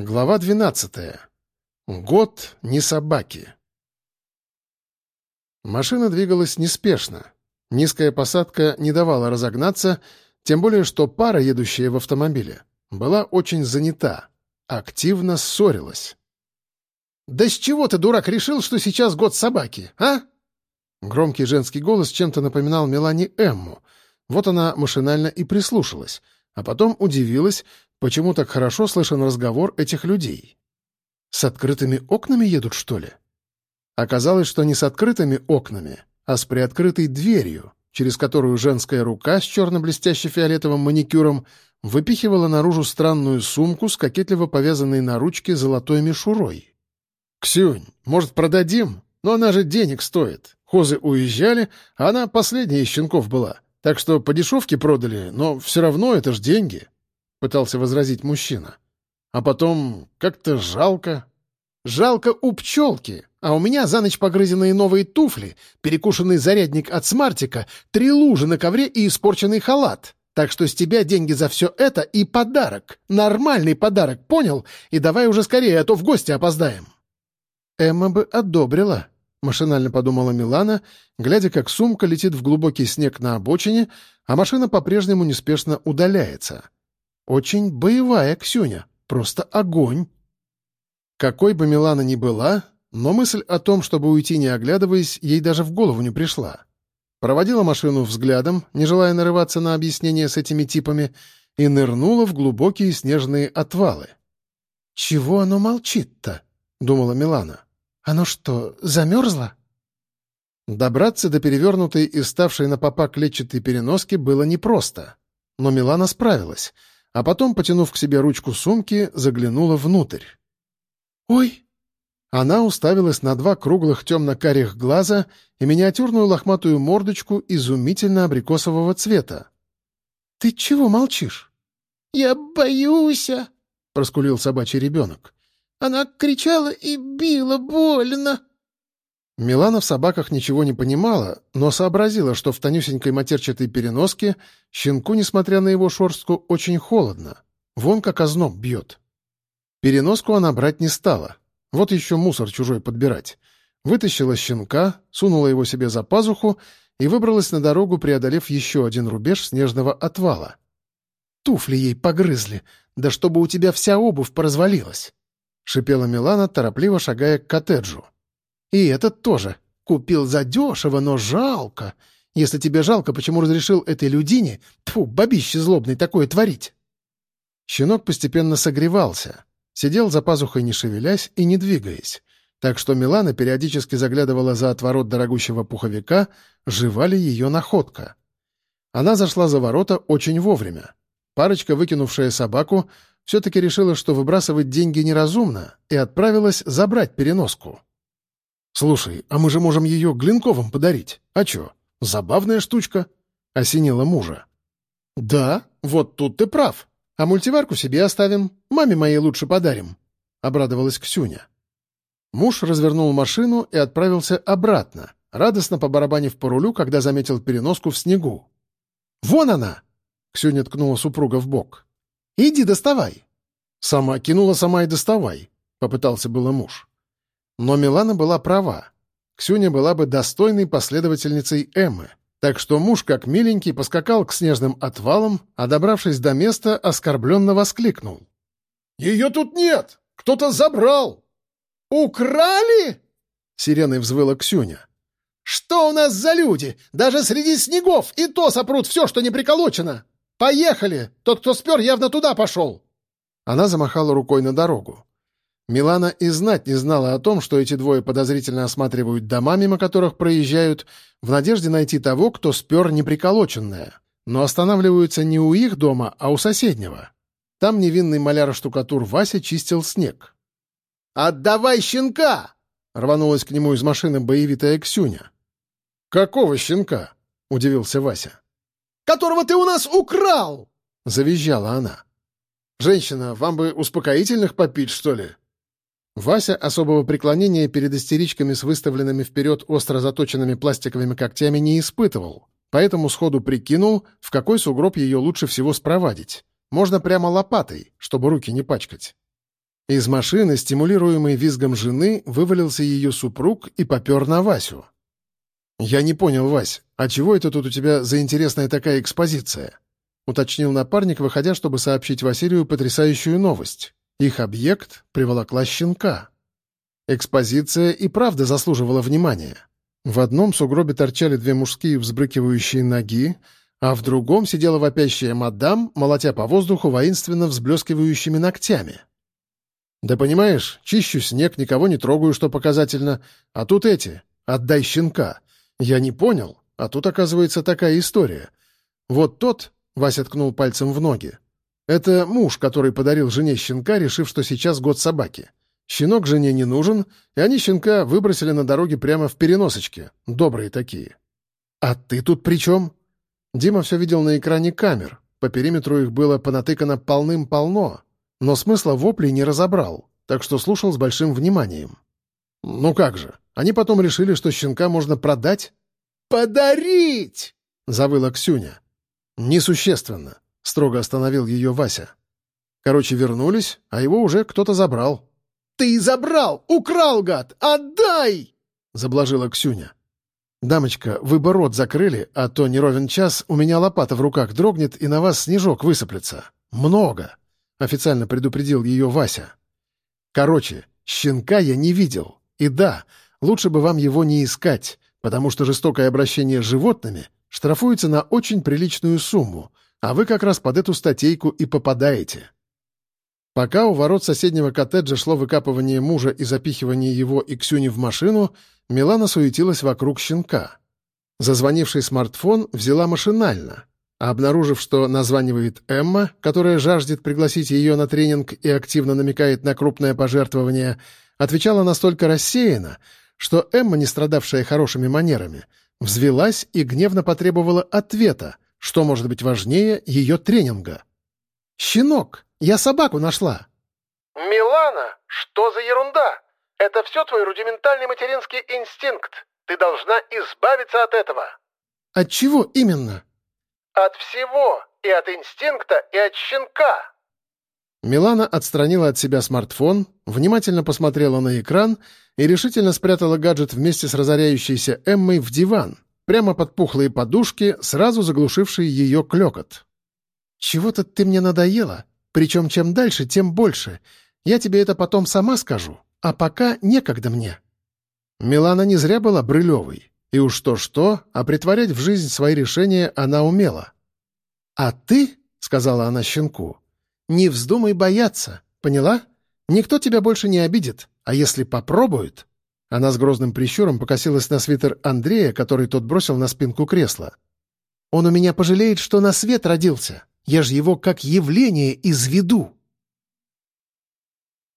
Глава 12. Год не собаки. Машина двигалась неспешно. Низкая посадка не давала разогнаться, тем более что пара, едущая в автомобиле, была очень занята, активно ссорилась. «Да с чего ты, дурак, решил, что сейчас год собаки, а?» Громкий женский голос чем-то напоминал Мелани Эмму. Вот она машинально и прислушалась, а потом удивилась, Почему так хорошо слышен разговор этих людей? С открытыми окнами едут, что ли? Оказалось, что не с открытыми окнами, а с приоткрытой дверью, через которую женская рука с черно-блестяще-фиолетовым маникюром выпихивала наружу странную сумку с кокетливо повязанной на ручке золотой мишурой. «Ксюнь, может, продадим? Но она же денег стоит. Хозы уезжали, а она последняя из щенков была. Так что по дешевке продали, но все равно это ж деньги». — пытался возразить мужчина. «А потом как-то жалко». «Жалко у пчелки, а у меня за ночь погрызенные новые туфли, перекушенный зарядник от смартика, три лужи на ковре и испорченный халат. Так что с тебя деньги за все это и подарок. Нормальный подарок, понял? И давай уже скорее, а то в гости опоздаем». Эмма бы одобрила, — машинально подумала Милана, глядя, как сумка летит в глубокий снег на обочине, а машина по-прежнему неспешно удаляется. Очень боевая Ксюня, просто огонь. Какой бы Милана ни была, но мысль о том, чтобы уйти не оглядываясь, ей даже в голову не пришла. Проводила машину взглядом, не желая нарываться на объяснение с этими типами, и нырнула в глубокие снежные отвалы. «Чего оно молчит-то?» — думала Милана. «Оно что, замерзло?» Добраться до перевернутой и ставшей на попа клетчатой переноски было непросто. Но Милана справилась — а потом, потянув к себе ручку сумки, заглянула внутрь. «Ой!» Она уставилась на два круглых темно-карих глаза и миниатюрную лохматую мордочку изумительно абрикосового цвета. «Ты чего молчишь?» «Я боюсь!» — проскулил собачий ребенок. «Она кричала и била больно!» Милана в собаках ничего не понимала, но сообразила, что в тонюсенькой матерчатой переноске щенку, несмотря на его шорстку, очень холодно. Вон как озноб бьет. Переноску она брать не стала. Вот еще мусор чужой подбирать. Вытащила щенка, сунула его себе за пазуху и выбралась на дорогу, преодолев еще один рубеж снежного отвала. «Туфли ей погрызли, да чтобы у тебя вся обувь поразвалилась!» — шипела Милана, торопливо шагая к коттеджу. И этот тоже. Купил задешево, но жалко. Если тебе жалко, почему разрешил этой людине, тьфу, бабище злобный, такое творить?» Щенок постепенно согревался. Сидел за пазухой, не шевелясь и не двигаясь. Так что Милана периодически заглядывала за отворот дорогущего пуховика, жива ли ее находка. Она зашла за ворота очень вовремя. Парочка, выкинувшая собаку, все-таки решила, что выбрасывать деньги неразумно, и отправилась забрать переноску. «Слушай, а мы же можем ее Глинковым подарить. А чё, забавная штучка?» — осенила мужа. «Да, вот тут ты прав. А мультиварку себе оставим, маме моей лучше подарим», — обрадовалась Ксюня. Муж развернул машину и отправился обратно, радостно побарабанив по рулю, когда заметил переноску в снегу. «Вон она!» — Ксюня ткнула супруга в бок. «Иди доставай!» «Сама кинула, сама и доставай», — попытался было муж. Но Милана была права. Ксюня была бы достойной последовательницей Эммы. Так что муж, как миленький, поскакал к снежным отвалам, а, добравшись до места, оскорбленно воскликнул. «Ее тут нет! Кто-то забрал!» «Украли?» — сиреной взвыла Ксюня. «Что у нас за люди? Даже среди снегов и то сопрут все, что не приколочено! Поехали! Тот, кто спер, явно туда пошел!» Она замахала рукой на дорогу. Милана и знать не знала о том, что эти двое подозрительно осматривают дома, мимо которых проезжают, в надежде найти того, кто спер неприколоченное. Но останавливаются не у их дома, а у соседнего. Там невинный маляр-штукатур Вася чистил снег. «Отдавай щенка!» — рванулась к нему из машины боевитая Ксюня. «Какого щенка?» — удивился Вася. «Которого ты у нас украл!» — завизжала она. «Женщина, вам бы успокоительных попить, что ли?» Вася особого преклонения перед истеричками с выставленными вперед остро заточенными пластиковыми когтями не испытывал, поэтому сходу прикинул, в какой сугроб ее лучше всего спровадить. Можно прямо лопатой, чтобы руки не пачкать. Из машины, стимулируемый визгом жены, вывалился ее супруг и попер на Васю. «Я не понял, Вась, а чего это тут у тебя за интересная такая экспозиция?» — уточнил напарник, выходя, чтобы сообщить Василию потрясающую новость. Их объект приволокла щенка. Экспозиция и правда заслуживала внимания. В одном сугробе торчали две мужские взбрыкивающие ноги, а в другом сидела вопящая мадам, молотя по воздуху воинственно взблескивающими ногтями. «Да понимаешь, чищу снег, никого не трогаю, что показательно, а тут эти, отдай щенка. Я не понял, а тут, оказывается, такая история. Вот тот, — Вася ткнул пальцем в ноги, — это муж, который подарил жене щенка, решив, что сейчас год собаки. Щенок жене не нужен, и они щенка выбросили на дороге прямо в переносочке. Добрые такие. «А ты тут при чем?» Дима все видел на экране камер. По периметру их было понатыкано полным-полно, но смысла воплей не разобрал, так что слушал с большим вниманием. «Ну как же, они потом решили, что щенка можно продать?» «Подарить!» — завыла Ксюня. «Несущественно», — строго остановил ее Вася. Короче, вернулись, а его уже кто-то забрал. «Ты забрал! Украл, гад! Отдай!» — заблажила Ксюня. «Дамочка, вы бы рот закрыли, а то не ровен час у меня лопата в руках дрогнет и на вас снежок высыплется. Много!» — официально предупредил ее Вася. «Короче, щенка я не видел. И да, лучше бы вам его не искать, потому что жестокое обращение с животными штрафуется на очень приличную сумму, а вы как раз под эту статейку и попадаете». Пока у ворот соседнего коттеджа шло выкапывание мужа и запихивание его и Ксюни в машину, Милана суетилась вокруг щенка. Зазвонивший смартфон взяла машинально, а обнаружив, что названивает Эмма, которая жаждет пригласить ее на тренинг и активно намекает на крупное пожертвование, отвечала настолько рассеянно, что Эмма, не страдавшая хорошими манерами, взвелась и гневно потребовала ответа, что может быть важнее ее тренинга. «Щенок!» Я собаку нашла!» «Милана, что за ерунда? Это все твой рудиментальный материнский инстинкт. Ты должна избавиться от этого». «От чего именно?» «От всего. И от инстинкта, и от щенка». Милана отстранила от себя смартфон, внимательно посмотрела на экран и решительно спрятала гаджет вместе с разоряющейся Эммой в диван, прямо под пухлые подушки, сразу заглушившие ее клекот. «Чего-то ты мне надоела. Причем чем дальше, тем больше. Я тебе это потом сама скажу, а пока некогда мне». Милана не зря была брылевой. И уж то-что, а притворять в жизнь свои решения она умела. «А ты, — сказала она щенку, — не вздумай бояться, поняла? Никто тебя больше не обидит, а если попробует...» Она с грозным прищуром покосилась на свитер Андрея, который тот бросил на спинку кресла. «Он у меня пожалеет, что на свет родился. Я же его как явление изведу.